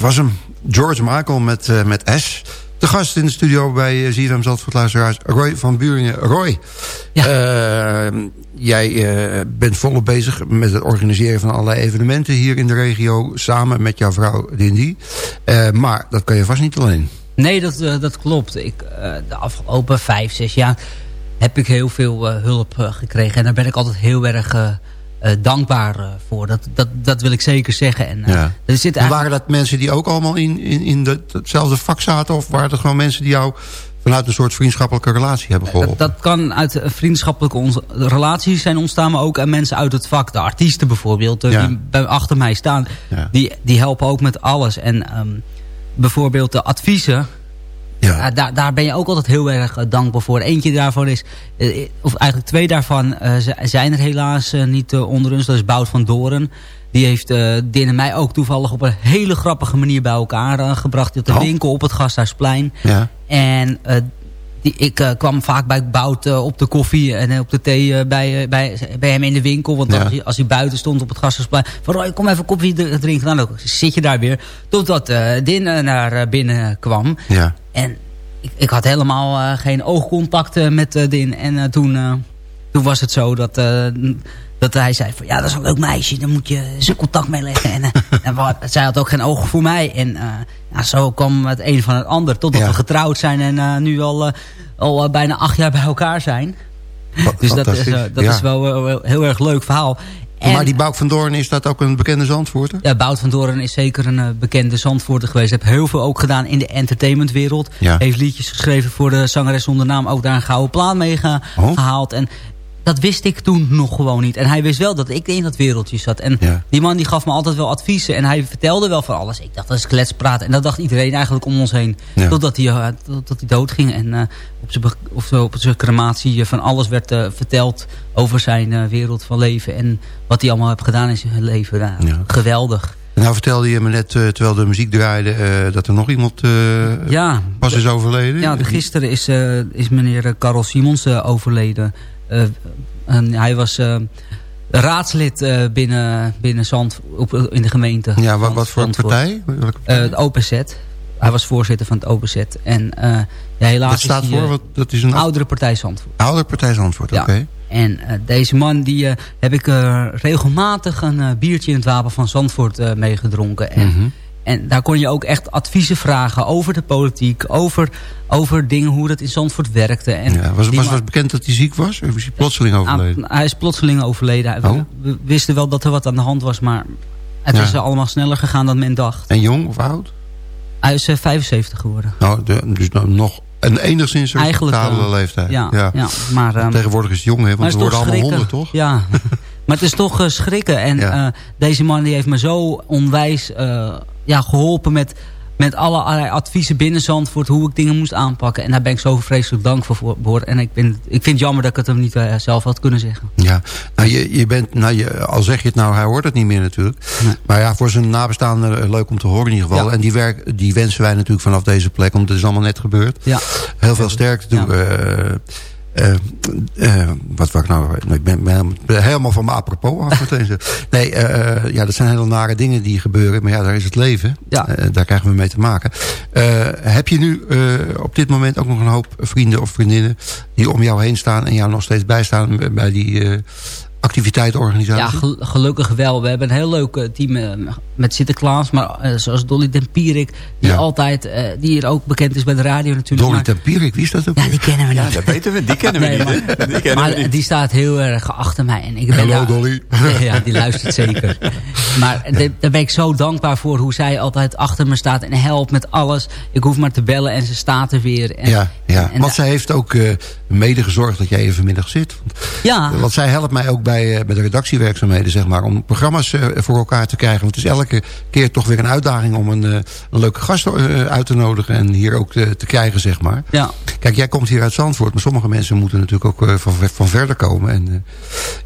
was hem. George Michael met, eh, met S. De gast in de studio bij uh, ZFM Zandvoort luisteraars, Roy van Buringen. Roy, eh, jij eh, bent volop bezig met het organiseren van allerlei evenementen hier in de regio... samen met jouw vrouw Dindy. Eh, maar dat kan je vast niet alleen. Nee, dat, eh, dat klopt. Ik, eh, de afgelopen vijf, zes jaar heb ik heel veel eh, hulp eh, gekregen. En daar ben ik altijd heel erg eh, eh, dankbaar eh, voor. Dat, dat, dat wil ik zeker zeggen. En, eh, Ja. er zit En waren dat mensen die ook allemaal in, in, in de, hetzelfde vak zaten... of waren het gewoon mensen die jou vanuit een soort vriendschappelijke relatie hebben geholpen? Dat, dat kan uit eh, vriendschappelijke relaties zijn ontstaan, maar ook aan mensen uit het vak. De artiesten bijvoorbeeld, eh, Ja. die bij, achter mij staan, Ja. die, die helpen ook met alles. En ehm, bijvoorbeeld de adviezen, Ja. eh, daar, daar ben je ook altijd heel erg eh, dankbaar voor. Eentje daarvan is, eh, of eigenlijk twee daarvan zijn er helaas niet onder ons. Dat is Bout van Doren. Die heeft eh Din en mij ook toevallig op een hele grappige manier bij elkaar eh, gebracht. Op de Oh. winkel op het Gasthuisplein. Ja. En die, ik kwam vaak bij Bout op de koffie en op de thee bij, bij, bij hem in de winkel. Want Ja. als, hij, als hij buiten stond op het gasthuisplein... van Roy, kom even koffie drinken. Nou, dan zit je daar weer. Totdat Din naar binnen kwam. Ja. En ik, ik had helemaal eh, geen oogcontact eh, met eh, Din. En toen, toen was het zo dat, dat hij zei van... Ja, dat is een leuk meisje, daar moet je eens contact mee leggen. En, en wat- zij had ook geen ogen voor mij. En ja, zo kwam het een van het ander. Totdat Ja. we getrouwd zijn en nu al, al bijna acht jaar bij elkaar zijn. Dus dat, is, dat Ja. is wel wel een heel erg leuk verhaal. En- Maar die Bouk van Doorn, is dat ook een bekende Zandvoorter? ja, Bout van Doren is zeker een eh, bekende Zandvoorter geweest. Heeft heel veel ook gedaan in de entertainmentwereld. Ja. Heeft liedjes geschreven voor de zangeres zonder naam. Ook daar een gouden plaat mee ge- Oh. gehaald. En dat wist ik toen nog gewoon niet. En hij wist wel dat ik in dat wereldje zat. En Ja. die man die gaf me altijd wel adviezen. En hij vertelde wel van alles. Ik dacht, dat is kletspraat. En dat dacht iedereen eigenlijk om ons heen. Ja. Totdat hij, eh, totdat hij doodging. En eh, op zijn of zo, op zijn crematie eh, van alles werd eh, verteld over zijn eh, wereld van leven. En wat hij allemaal heeft gedaan in zijn leven. Ja, Ja. Geweldig. Nou vertelde je me net, eh, terwijl de muziek draaide... eh, dat er nog iemand eh, Ja, pas is overleden. Ja, gisteren is, eh, is meneer eh, Karel Simons eh, overleden. Eh, en hij was eh, raadslid eh, binnen, binnen Zand, op, in de gemeente. Ja, wat, wat voor Zandvoort. partij? Eh, het OPZ. Hij was voorzitter van het OPZ. En eh, ja, helaas Dat staat voor, eh, wat, dat is een Oudere Partij Zandvoort. oude partij Zandvoort, Ja. oké. En eh, deze man, die eh, heb ik regelmatig een biertje in het wapen van Zandvoort meegedronken. En, Mhm. en daar kon je ook echt adviezen vragen over de politiek, over, over dingen, hoe dat in Zandvoort werkte. En Ja, was, was, was bekend dat hij ziek was? Of is hij plotseling overleden? Hij is plotseling overleden. Oh. We wisten wel dat er wat aan de hand was, maar het Ja. is allemaal sneller gegaan dan men dacht. En jong of oud? Hij is eh, 75 geworden. Nou, de, dus nou nog een enigszins wel. leeftijd. Ja, ja. maar... ehm, Tegenwoordig is het jong, hè? Want is worden allemaal honden, toch? Ja, maar het is toch eh, schrikken. En Ja. eh, deze man die heeft me zo onwijs eh, ja, geholpen met, met alle allerlei adviezen binnen Zandvoort. Hoe ik dingen moest aanpakken. En daar ben ik zo vreselijk dankbaar voor. voor. En ik, ben, ik vind het jammer dat ik het hem niet eh, zelf had kunnen zeggen. Ja, nou, je, je bent, nou je, al zeg je het nou, hij hoort het niet meer natuurlijk. Nee. Maar ja, voor zijn nabestaanden eh, leuk om te horen in ieder geval. Ja. En die, werk, die wensen wij natuurlijk vanaf deze plek, want het is allemaal net gebeurd. Ja. Heel veel sterkte toe. eh, eh, eh, wat wou ik nou... Ik ben, helemaal van mijn apropos af meteen. Nee, eh, ja, dat zijn hele nare dingen die gebeuren. Maar ja, daar is het leven. Ja. Eh, daar krijgen we mee te maken. Eh, heb je nu eh, op dit moment ook nog een hoop vrienden of vriendinnen... die om jou heen staan en jou nog steeds bijstaan... bij die activiteitenorganisatie? Ja, gel- gelukkig wel. We hebben een heel leuk eh, team eh, met Sinterklaas. Maar eh, zoals Dolly Tempierik, die Ja. altijd, eh, die hier ook bekend is bij de radio natuurlijk. Dolly Tempierik, wie is dat ook? ja, die kennen we niet. Ja, dat weten we. Die kennen we Nee, niet. maar-? Die kennen maar we niet. die staat heel erg achter mij. En ik ben daar- Dolly. ja, die luistert zeker. Maar de- daar ben ik zo dankbaar voor hoe zij altijd achter me staat en helpt met alles. Ik hoef maar te bellen en ze staat er weer. En, Ja, ja. en- en want zij heeft ook eh, mede gezorgd dat jij even vanmiddag zit. Want, ja, want zij helpt mij ook bij, eh, bij de redactiewerkzaamheden, zeg maar. Om programma's eh, voor elkaar te krijgen. Want het is elke keer toch weer een uitdaging om een, eh, een leuke gast uit te nodigen. En hier ook te, te krijgen, zeg maar. ja. Kijk, jij komt hier uit Zandvoort. Maar sommige mensen moeten natuurlijk ook van, van verder komen. En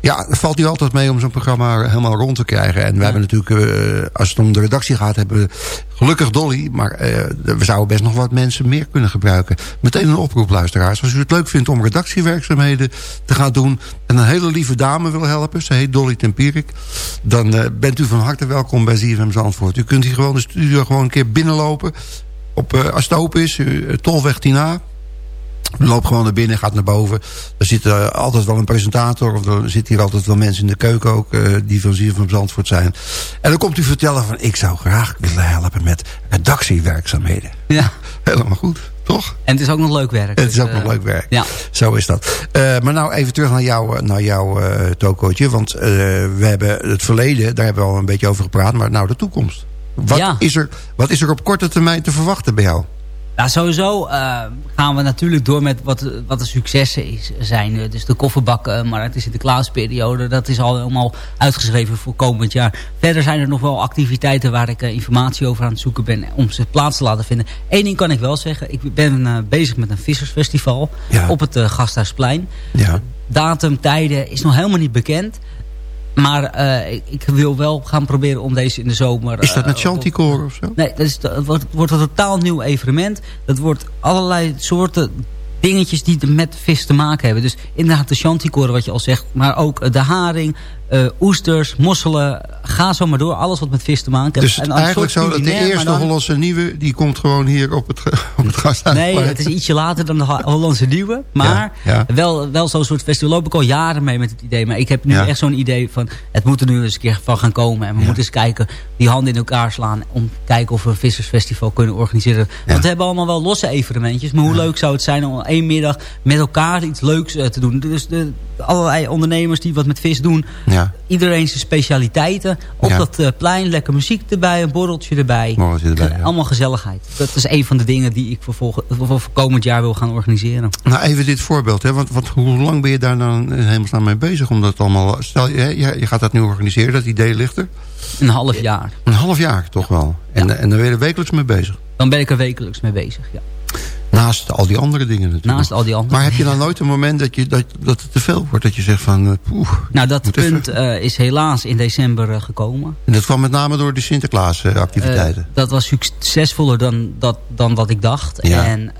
ja, valt nu altijd mee om zo'n programma helemaal rond te krijgen. En wij hebben natuurlijk, als het om de redactie gaat, hebben we gelukkig Dolly. Maar we zouden best nog wat mensen meer kunnen gebruiken. Meteen een oproep, luisteraars. Als u het leuk vindt om redactiewerkzaamheden te gaan doen... en een hele lieve dame wil helpen... ze heet Dolly Tempierik... dan eh, bent u van harte welkom bij ZFM Zandvoort. U kunt hier gewoon de studio gewoon een keer binnenlopen... op uh, als het open is, uh, Tolweg 10A... U loopt gewoon naar binnen, gaat naar boven. Er zit uh, altijd wel een presentator... of er zitten hier altijd wel mensen in de keuken ook... Uh, die van ZFM Zandvoort zijn. En dan komt u vertellen van... ik zou graag willen helpen met redactiewerkzaamheden. Ja. Helemaal goed, toch? En het is ook nog leuk werk. Het is dus, ook nog uh, leuk werk. Ja. Zo is dat. Uh, maar nou even terug naar, jou, naar jouw uh, tokootje. Want we hebben het verleden, daar hebben we al een beetje over gepraat. Maar nou de toekomst. Wat, Ja. is, er, wat is er op korte termijn te verwachten bij jou? Nou, sowieso eh, gaan we natuurlijk door met wat, wat de successen is, zijn. Eh, Dus de kofferbakmarkt, de Sinterklaasperiode, dat is al helemaal uitgeschreven voor komend jaar. Verder zijn er nog wel activiteiten waar ik eh, informatie over aan het zoeken ben om ze plaats te laten vinden. Eén ding kan ik wel zeggen, ik ben eh, bezig met een vissersfestival Ja. op het eh, Gasthuisplein. Ja. Datum, tijden is nog helemaal niet bekend. Maar eh, ik, wil wel gaan proberen om deze in de zomer... Is dat eh, met op- Chanticore of zo? Nee, dat is, het wordt, wordt een totaal nieuw evenement. Dat wordt allerlei soorten dingetjes die met vis te maken hebben. Dus inderdaad de chanticoren wat je al zegt. Maar ook eh, de haring, eh, oesters, mosselen. Ga zo maar door. Alles wat met vis te maken heeft. Dus En een eigenlijk zo dat de eerste dan- Hollandse nieuwe... die komt gewoon hier op het, op het gasthuisplein. Nee, het is ietsje later dan de Hollandse Nieuwe. Maar Ja, ja. wel, wel zo'n soort festival. loop ik al jaren mee met het idee. Maar ik heb nu Ja. echt zo'n idee van... het moet er nu eens een keer van gaan komen. En we moeten eens kijken, die handen in elkaar slaan... om te kijken of we een vissersfestival kunnen organiseren. Want we hebben allemaal wel losse evenementjes. Maar hoe leuk zou het zijn om één middag met elkaar iets leuks eh, te doen. Dus de, allerlei ondernemers die wat met vis doen... Ja. Iedereen zijn specialiteiten. Op Ja. dat eh, plein, lekker muziek erbij, een borreltje erbij. Borreltje erbij, ja. Allemaal gezelligheid. Dat is een van de dingen die ik voor, volg- voor, voor komend jaar wil gaan organiseren. Nou, even dit voorbeeld. Hè? Want, want hoe lang ben je daar dan in hemelsnaam mee bezig? Om dat allemaal... Stel, je, je, gaat dat nu organiseren, dat idee ligt er. Een half jaar. Een half jaar toch wel. En, en dan ben je er wekelijks mee bezig. Dan ben ik er wekelijks mee bezig, ja. Naast al die andere dingen natuurlijk. Naast al die andere Maar heb je dan nooit een moment dat, je, dat, dat het te veel wordt? Dat je zegt van... eh, poeh. Nou, dat punt eh, is helaas in december eh, gekomen. En dat kwam met name door de Sinterklaas activiteiten. Eh, dat was succesvoller dan, dat, dan wat ik dacht. Ja. En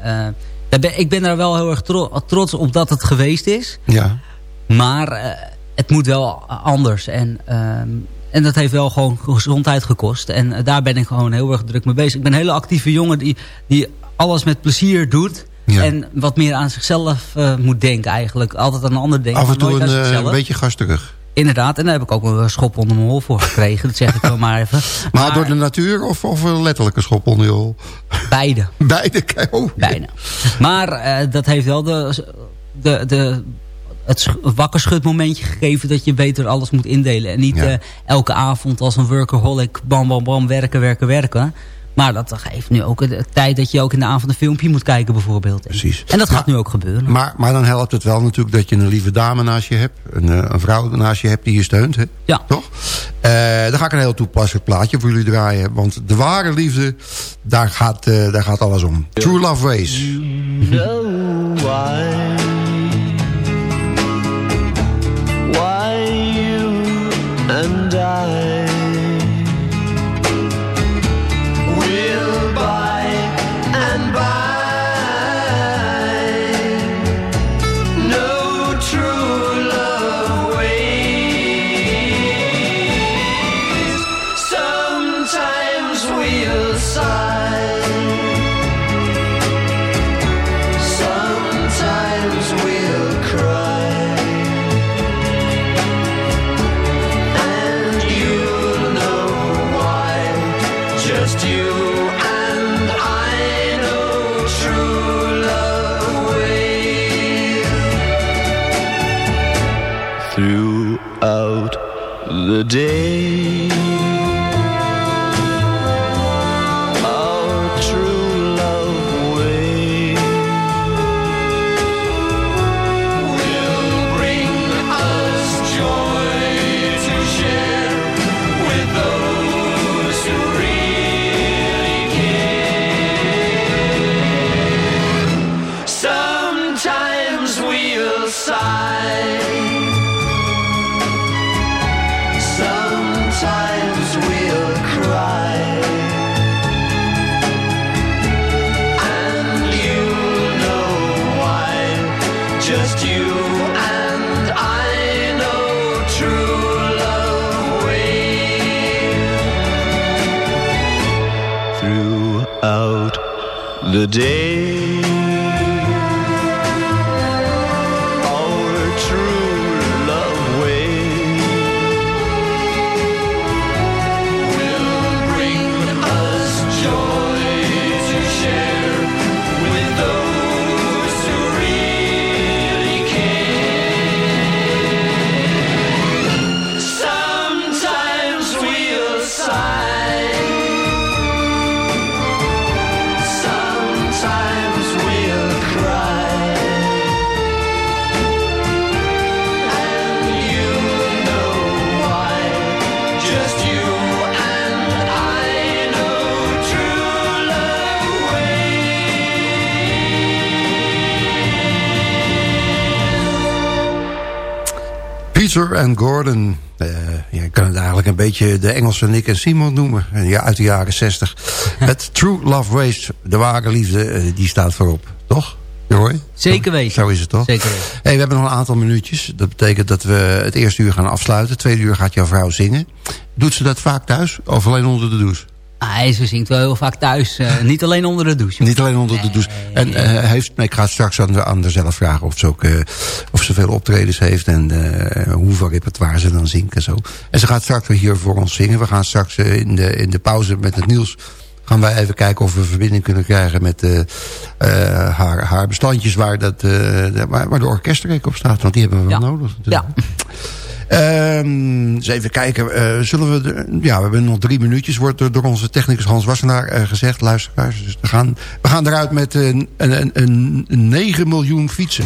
daar ben, ik ben er wel heel erg tro- trots op dat het geweest is. ja. Maar het moet wel anders. En, ehm, en dat heeft wel gewoon gezondheid gekost. En daar ben ik gewoon heel erg druk mee bezig. Ik ben een hele actieve jongen die, die alles met plezier doet. Ja. En wat meer aan zichzelf eh, moet denken eigenlijk. Altijd aan een ander denken. Af en toe een, eh, een beetje gasterig. Inderdaad, en daar heb ik ook een schop onder mijn hol voor gekregen. Dat zeg ik wel maar even. Maar, door de natuur of, of een letterlijke schop onder je hol? Beide. Beide, kijk. Oh. Bijna. Maar eh, dat heeft wel de, de, de, het sch- wakkerschudmomentje gegeven... dat je beter alles moet indelen. En niet Ja. elke avond als een workaholic... bam, bam, bam, werken, werken, werken. Maar dat geeft nu ook de tijd dat je ook in de avond een filmpje moet kijken bijvoorbeeld. Precies. En dat gaat nu ook gebeuren. Maar, maar dan helpt het wel natuurlijk dat je een lieve dame naast je hebt. Een, eh, een vrouw naast je hebt die je steunt. Hè? Ja. Toch? Eh, dan ga ik een heel toepasselijk plaatje voor jullie draaien. Want de ware liefde, daar gaat, eh, daar gaat alles om. True Love Ways. know why why the the day Peter en Gordon. Eh, ja, je kan het eigenlijk een beetje de Engelse Nick en Simon noemen. Ja, uit de jaren 60. Het True Love Race, de ware liefde, eh, die staat voorop. Toch? Roy? Zeker weten. Zo is het toch? Zeker weten. Hey, we hebben nog een aantal minuutjes. Dat betekent dat we het eerste uur gaan afsluiten. Het tweede uur gaat jouw vrouw zingen. Doet ze dat vaak thuis? Of alleen onder de douche? Ah, ze zingt wel heel vaak thuis. eh, niet alleen onder de douche. Niet alleen onder de douche. En eh, heeft, ik ga straks aan, de- aan haar zelf vragen of ze, ook, eh, of ze veel optredens heeft. En hoeveel repertoire ze dan zingt en zo. En ze gaat straks weer hier voor ons zingen. We gaan straks in, de, in de pauze met het nieuws... gaan wij even kijken of we verbinding kunnen krijgen met haar, haar bestandjes... Waar, dat, de- waar, waar de orkestrek op staat. Want die hebben we wel nodig. natuurlijk. Ehm, eens even kijken. eh, zullen we... de- ja, we hebben nog drie minuutjes. Wordt door onze technicus Hans Wassenaar eh, gezegd. Luisteraars. Dus we gaan, we gaan eruit met een, een, een, een 9 miljoen fietsen.